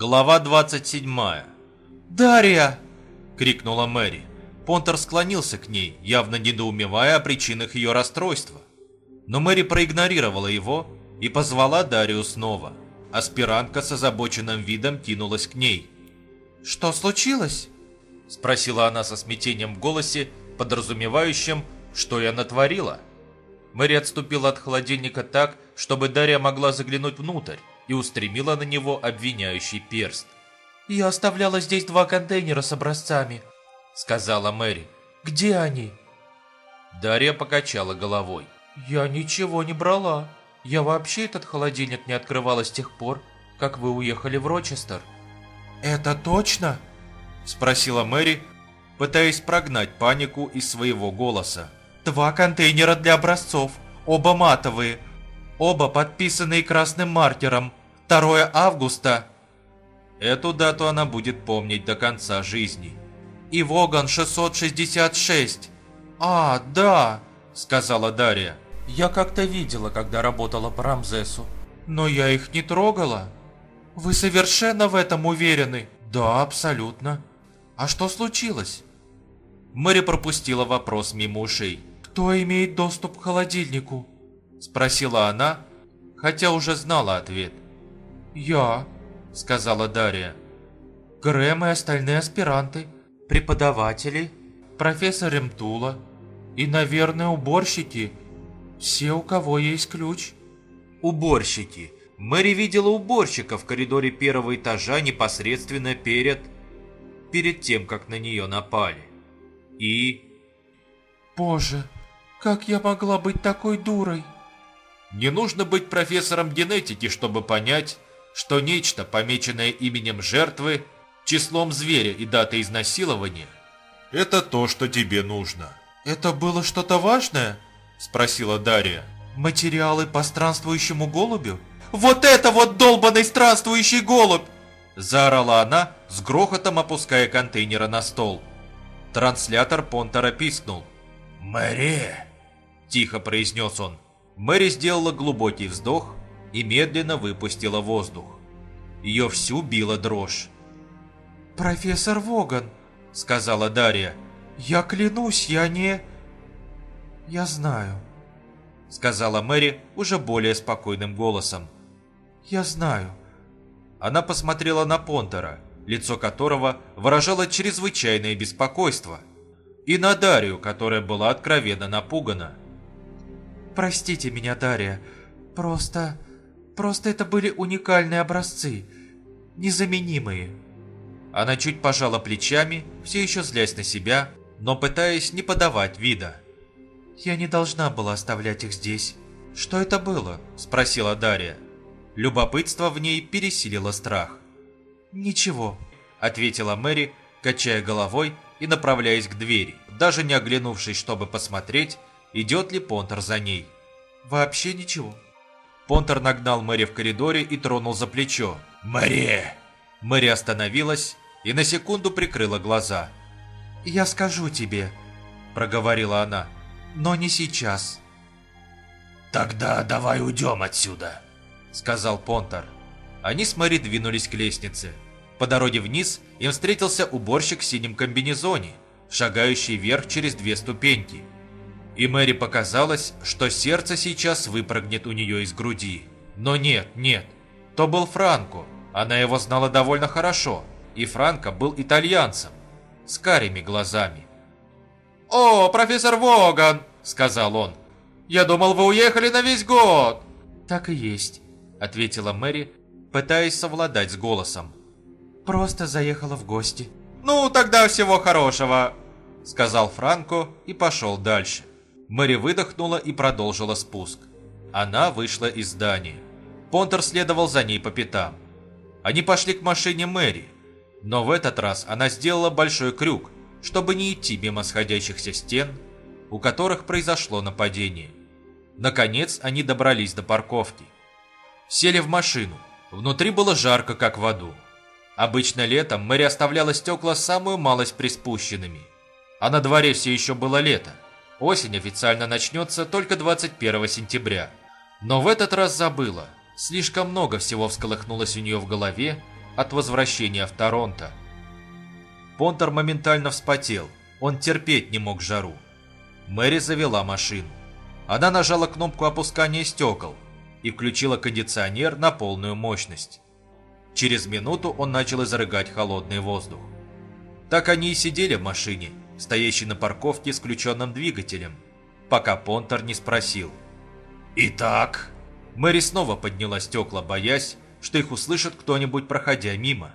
Глава 27. «Дарья!» — крикнула Мэри. Понтер склонился к ней, явно недоумевая о причинах ее расстройства. Но Мэри проигнорировала его и позвала Дарью снова. Аспирантка с озабоченным видом кинулась к ней. «Что случилось?» — спросила она со смятением в голосе, подразумевающим, что я натворила. Мэри отступила от холодильника так, чтобы Дарья могла заглянуть внутрь и устремила на него обвиняющий перст. «Я оставляла здесь два контейнера с образцами», — сказала Мэри. «Где они?» Дарья покачала головой. «Я ничего не брала. Я вообще этот холодильник не открывала с тех пор, как вы уехали в Рочестер». «Это точно?» — спросила Мэри, пытаясь прогнать панику из своего голоса. «Два контейнера для образцов, оба матовые, оба подписанные красным маркером. 2 августа». Эту дату она будет помнить до конца жизни. «И Воган 666». «А, да», — сказала Дарья. «Я как-то видела, когда работала по Рамзесу. Но я их не трогала». «Вы совершенно в этом уверены?» «Да, абсолютно». «А что случилось?» Мэри пропустила вопрос мимо ушей. «Кто имеет доступ к холодильнику?» Спросила она, хотя уже знала ответ. «Я», — сказала Дарья. «Грэм и остальные аспиранты, преподаватели, профессор Ремтула и, наверное, уборщики. Все, у кого есть ключ». «Уборщики», Мэри видела уборщика в коридоре первого этажа непосредственно перед... перед тем, как на нее напали. И... Боже, как я могла быть такой дурой? Не нужно быть профессором генетики, чтобы понять, что нечто, помеченное именем жертвы, числом зверя и датой изнасилования, это то, что тебе нужно. «Это было что-то важное?» – спросила Дарья. «Материалы по странствующему голубю?» Вот это вот долбанный странствующий голубь!» Заорала она, с грохотом опуская контейнеры на стол. Транслятор Понтера пискнул. «Мэри!» – тихо произнес он. Мэри сделала глубокий вздох и медленно выпустила воздух. Ее всю била дрожь. «Профессор Воган», – сказала Дарья. «Я клянусь, я не...» «Я знаю», – сказала Мэри уже более спокойным голосом. «Я знаю». Она посмотрела на Понтера, лицо которого выражало чрезвычайное беспокойство, и на Дарью, которая была откровенно напугана. «Простите меня, Дарья, просто... просто это были уникальные образцы, незаменимые». Она чуть пожала плечами, все еще злясь на себя, но пытаясь не подавать вида. «Я не должна была оставлять их здесь». «Что это было?» – спросила Дарья. Любопытство в ней пересилило страх. «Ничего», — ответила Мэри, качая головой и направляясь к двери, даже не оглянувшись, чтобы посмотреть, идет ли Понтер за ней. «Вообще ничего». Понтер нагнал Мэри в коридоре и тронул за плечо. «Мэри!» Мэри остановилась и на секунду прикрыла глаза. «Я скажу тебе», — проговорила она, — «но не сейчас». «Тогда давай уйдем отсюда», — сказал Понтер. Они с Мэри двинулись к лестнице. По дороге вниз им встретился уборщик в синем комбинезоне, шагающий вверх через две ступеньки. И Мэри показалось, что сердце сейчас выпрыгнет у нее из груди. Но нет, нет, то был Франко. Она его знала довольно хорошо, и Франко был итальянцем, с карими глазами. «О, профессор Воган!» — сказал он. «Я думал, вы уехали на весь год!» «Так и есть», — ответила Мэри, пытаясь совладать с голосом. «Просто заехала в гости». «Ну, тогда всего хорошего», — сказал Франко и пошел дальше. Мэри выдохнула и продолжила спуск. Она вышла из здания. Понтер следовал за ней по пятам. Они пошли к машине Мэри, но в этот раз она сделала большой крюк, чтобы не идти мимо сходящихся стен, у которых произошло нападение. Наконец они добрались до парковки. Сели в машину. Внутри было жарко, как в аду. Обычно летом Мэри оставляла стекла самую малость приспущенными. А на дворе все еще было лето. Осень официально начнется только 21 сентября. Но в этот раз забыла. Слишком много всего всколыхнулось у нее в голове, от возвращения в Торонто. Понтер моментально вспотел, он терпеть не мог жару. Мэри завела машину. Она нажала кнопку опускания стекол и включила кондиционер на полную мощность. Через минуту он начал изрыгать холодный воздух. Так они и сидели в машине, стоящей на парковке с включенным двигателем, пока Понтер не спросил. «Итак?» Мэри снова подняла стекла, боясь, что их услышит кто-нибудь, проходя мимо.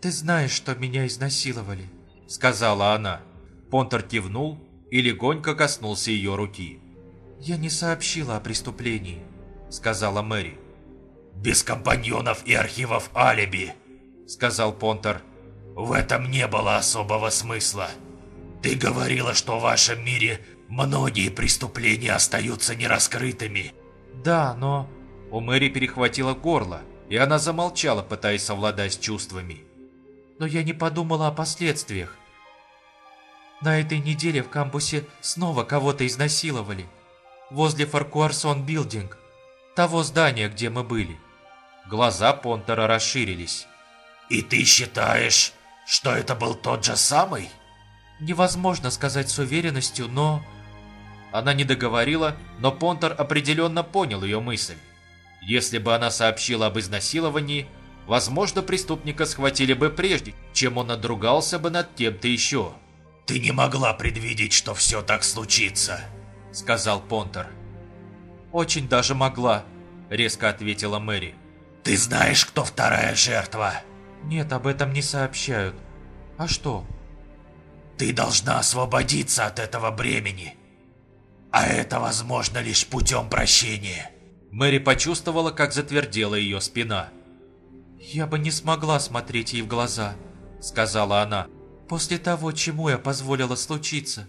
«Ты знаешь, что меня изнасиловали», — сказала она. Понтер кивнул и легонько коснулся ее руки. «Я не сообщила о преступлении», — сказала Мэри. «Без компаньонов и архивов алиби», — сказал Понтер. «В этом не было особого смысла. Ты говорила, что в вашем мире многие преступления остаются нераскрытыми». «Да, но...» У Мэри перехватило горло, и она замолчала, пытаясь совладать с чувствами. «Но я не подумала о последствиях. На этой неделе в кампусе снова кого-то изнасиловали. Возле Фаркуарсон Билдинг. Того здания, где мы были. Глаза Понтера расширились. «И ты считаешь, что это был тот же самый?» Невозможно сказать с уверенностью, но... Она не договорила, но Понтер определенно понял ее мысль. Если бы она сообщила об изнасиловании, возможно, преступника схватили бы прежде, чем он надругался бы над кем-то еще. «Ты не могла предвидеть, что все так случится», — сказал Понтер. «Очень даже могла», — резко ответила Мэри. «Ты знаешь, кто вторая жертва?» «Нет, об этом не сообщают. А что?» «Ты должна освободиться от этого бремени. А это возможно лишь путем прощения». Мэри почувствовала, как затвердела ее спина. «Я бы не смогла смотреть ей в глаза», — сказала она после того, чему я позволила случиться.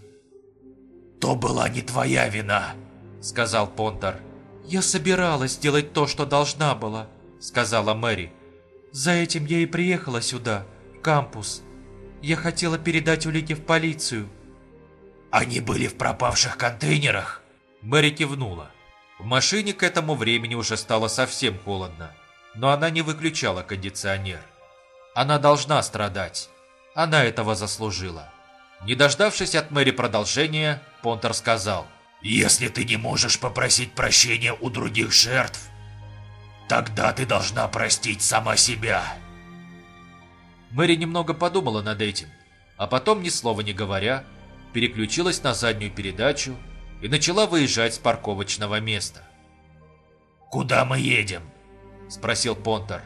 «То была не твоя вина», — сказал Понтер. «Я собиралась сделать то, что должна была», — сказала Мэри. «За этим я и приехала сюда, в кампус. Я хотела передать улики в полицию». «Они были в пропавших контейнерах?» Мэри кивнула. В машине к этому времени уже стало совсем холодно, но она не выключала кондиционер. Она должна страдать. Она этого заслужила. Не дождавшись от Мэри продолжения, Понтер сказал. «Если ты не можешь попросить прощения у других жертв, тогда ты должна простить сама себя». Мэри немного подумала над этим, а потом, ни слова не говоря, переключилась на заднюю передачу и начала выезжать с парковочного места. «Куда мы едем?» – спросил Понтер.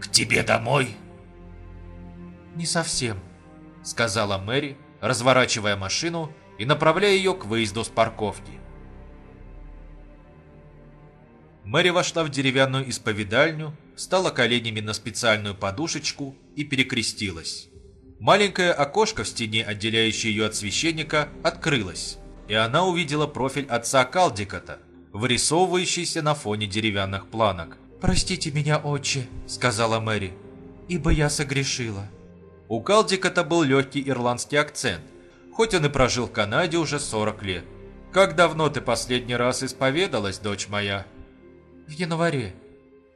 «К тебе домой?» «Не совсем», — сказала Мэри, разворачивая машину и направляя ее к выезду с парковки. Мэри вошла в деревянную исповедальню, встала коленями на специальную подушечку и перекрестилась. Маленькое окошко в стене, отделяющее ее от священника, открылось, и она увидела профиль отца Калдикота, вырисовывающийся на фоне деревянных планок. «Простите меня, отче», — сказала Мэри, — «ибо я согрешила». У Калдика-то был легкий ирландский акцент, хоть он и прожил в Канаде уже 40 лет. «Как давно ты последний раз исповедалась, дочь моя?» «В январе.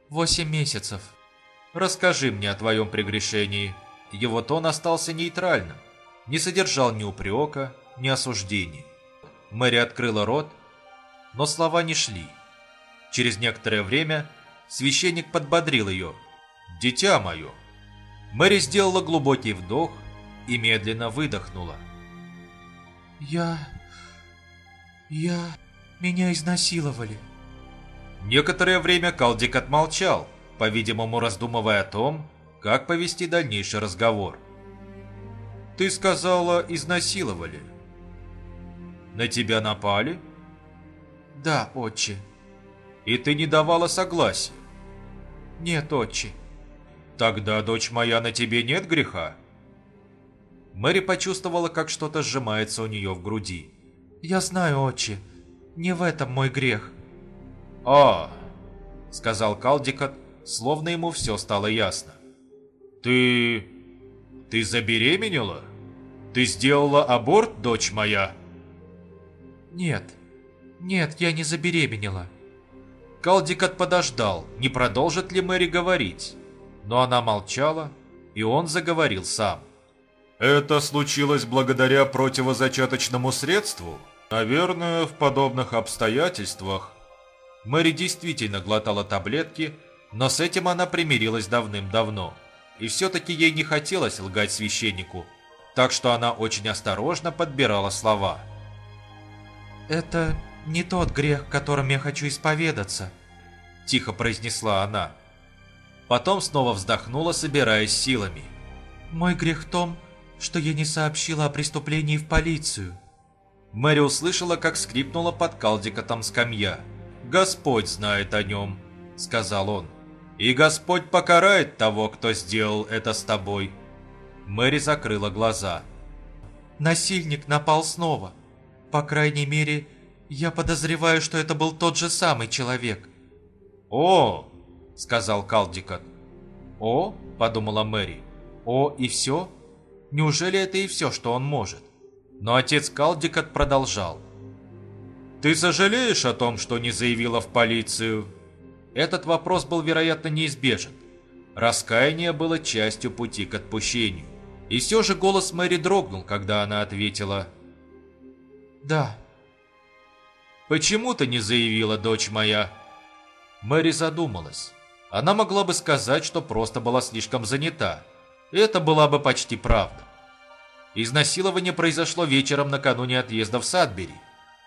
Восемь месяцев». «Расскажи мне о твоем прегрешении». Его тон остался нейтральным, не содержал ни упрека, ни осуждений. Мэри открыла рот, но слова не шли. Через некоторое время священник подбодрил ее. «Дитя мое, Мэри сделала глубокий вдох и медленно выдохнула. «Я... я... меня изнасиловали». Некоторое время Калдик отмолчал, по-видимому раздумывая о том, как повести дальнейший разговор. «Ты сказала, изнасиловали. На тебя напали?» «Да, отче». «И ты не давала согласия?» «Нет, отче». «Тогда, дочь моя, на тебе нет греха?» Мэри почувствовала, как что-то сжимается у нее в груди. «Я знаю, отче. Не в этом мой грех». «А, — сказал Калдикот, словно ему все стало ясно. «Ты... ты забеременела? Ты сделала аборт, дочь моя?» «Нет, нет, я не забеременела». Калдикот подождал, не продолжит ли Мэри говорить. но она молчала, и он заговорил сам. «Это случилось благодаря противозачаточному средству? Наверное, в подобных обстоятельствах». Мэри действительно глотала таблетки, но с этим она примирилась давным-давно. И все-таки ей не хотелось лгать священнику, так что она очень осторожно подбирала слова. «Это не тот грех, которым я хочу исповедаться», – тихо произнесла она. Потом снова вздохнула, собираясь силами. «Мой грех в том, что я не сообщила о преступлении в полицию». Мэри услышала, как скрипнула под калдикотом скамья. «Господь знает о нем», — сказал он. «И Господь покарает того, кто сделал это с тобой». Мэри закрыла глаза. «Насильник напал снова. По крайней мере, я подозреваю, что это был тот же самый человек». «О!» — сказал Калдикот. «О?» — подумала Мэри. «О и все? Неужели это и все, что он может?» Но отец Калдикот продолжал. «Ты сожалеешь о том, что не заявила в полицию?» Этот вопрос был, вероятно, неизбежен. Раскаяние было частью пути к отпущению. И все же голос Мэри дрогнул, когда она ответила «Да». «Почему ты не заявила, дочь моя?» Мэри задумалась. Она могла бы сказать, что просто была слишком занята. Это была бы почти правда. Изнасилование произошло вечером накануне отъезда в Садбери.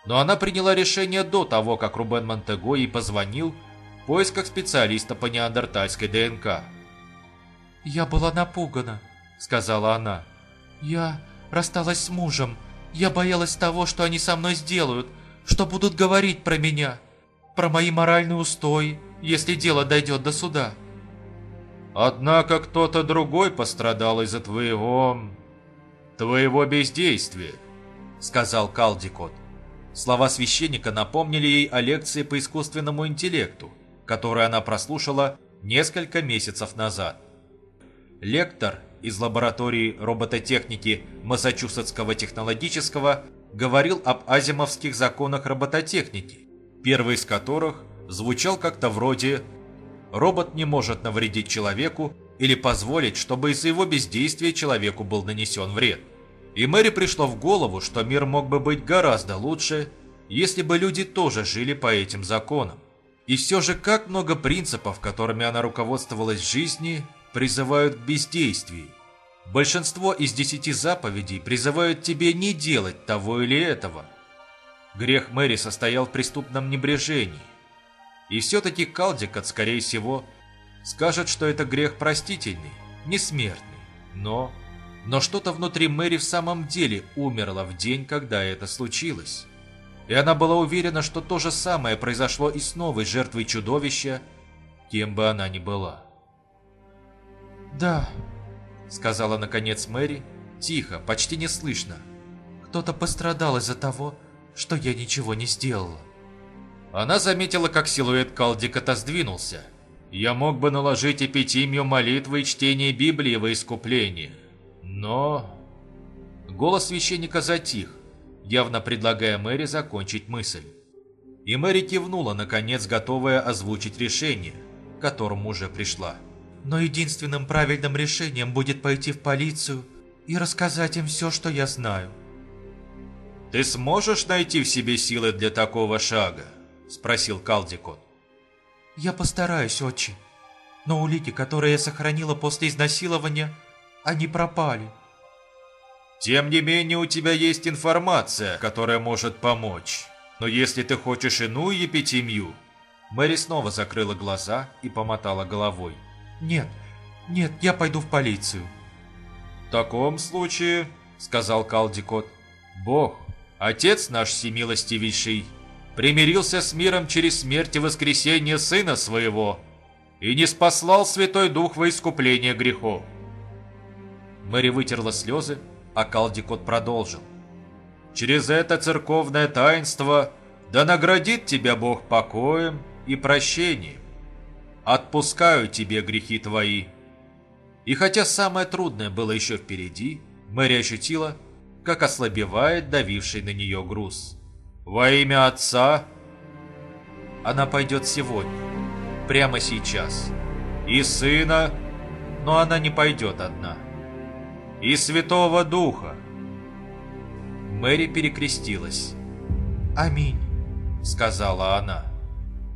Но она приняла решение до того, как Рубен Монтего ей позвонил в поисках специалиста по неандертальской ДНК. «Я была напугана», — сказала она. «Я рассталась с мужем. Я боялась того, что они со мной сделают, что будут говорить про меня, про мои моральные устои, если дело дойдет до суда». «Однако кто-то другой пострадал из-за твоего... твоего бездействия», — сказал Калдикот. Слова священника напомнили ей о лекции по искусственному интеллекту, которую она прослушала несколько месяцев назад. Лектор из лаборатории робототехники Массачусетского технологического говорил об азимовских законах робототехники, первый из которых звучал как-то вроде «робот не может навредить человеку или позволить, чтобы из-за его бездействия человеку был нанесен вред». И Мэри пришло в голову, что мир мог бы быть гораздо лучше, если бы люди тоже жили по этим законам. И все же как много принципов, которыми она руководствовалась в жизни, призывают к бездействию. Большинство из десяти заповедей призывают тебе не делать того или этого. Грех Мэри состоял в преступном небрежении. И все-таки Калдикот, скорее всего, скажет, что это грех простительный, не смертный. Но... Но что-то внутри Мэри в самом деле умерло в день, когда это случилось. И она была уверена, что то же самое произошло и с новой жертвой чудовища, кем бы она ни была. «Да», — сказала наконец Мэри, тихо, почти неслышно. «Кто-то пострадал из-за того, что я ничего не сделала». Она заметила, как силуэт Калдикота сдвинулся. «Я мог бы наложить эпитимию молитвы и чтение Библии во искупление, но...» Голос священника затих, явно предлагая Мэри закончить мысль. И Мэри кивнула, наконец, готовая озвучить решение, к которому уже пришла. «Но единственным правильным решением будет пойти в полицию и рассказать им все, что я знаю». «Ты сможешь найти в себе силы для такого шага?» – спросил Калдикот. «Я постараюсь, отче. Но улики, которые я сохранила после изнасилования, они пропали». «Тем не менее, у тебя есть информация, которая может помочь. Но если ты хочешь иную епитемию...» Мэри снова закрыла глаза и помотала головой. «Нет, нет, я пойду в полицию». «В таком случае, — сказал Калдикот, — Бог, Отец наш всемилостивейший, примирился с миром через смерть и воскресение Сына Своего и не спаслал Святой Дух во искупление грехов». Мэри вытерла слезы, а Калдикот продолжил. «Через это церковное таинство да наградит тебя Бог покоем и прощением. Отпускаю тебе грехи твои». И хотя самое трудное было еще впереди, Мэри ощутила, как ослабевает давивший на нее груз. «Во имя Отца!» Она пойдет сегодня, прямо сейчас. «И Сына, но она не пойдет одна. И Святого Духа. Мэри перекрестилась. Аминь. сказала она.